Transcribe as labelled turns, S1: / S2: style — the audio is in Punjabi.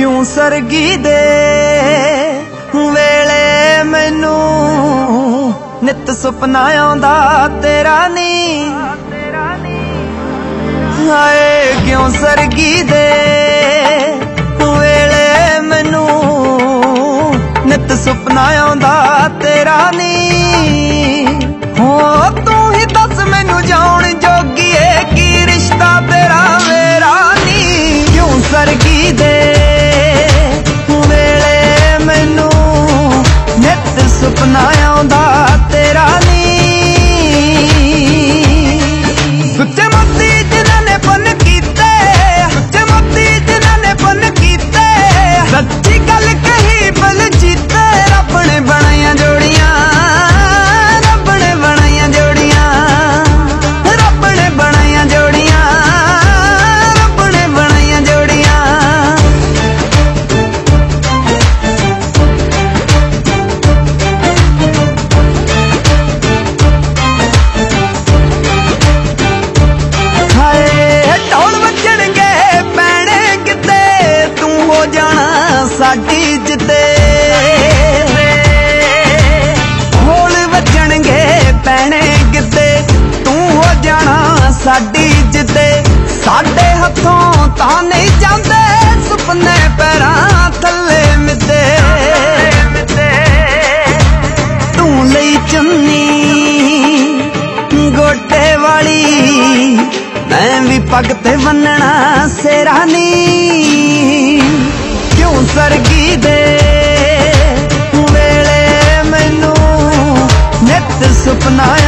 S1: ਕਿਉਂ ਸਰਗੀ ਦੇ? ਵੇਲੇ ਮੈਨੂੰ ਨਿਤ ਸੁਪਨਾ ਆਉਂਦਾ ਤੇਰਾ ਨੀ। ਹਾਏ ਕਿਉਂ ਸਰਗੀ ਦੇ? ਸੁਪਨਾ ਤੇਰਾ ਨੀ ਸਾਡੀ ਜਿੱਤੇ। ਢੋਲ ਵੱਜਣਗੇ ਪੈਣੇ ਕਿਤੇ ਤੂੰ ਹੋ ਜਾਣਾ ਸਾਡੀ ਜਿੱਤੇ। ਸਾਡੇ ਹੱਥੋਂ ਤਾਂ ਨਹੀਂ ਜਾਂਦੇ ਸੁਪਨੇ ਪੈਰਾਂ ਥੱਲੇ ਮਿੱਤੇ ਤੂੰ ਲਈ ਚੁੰਨੀ ਗੋਟੇ ਵਾਲੀ। ਮੈਂ ਵੀ ਪੱਗ ਤੇ ਬੰਨਣਾ ਸੇਰਾ ਵੇਲੇ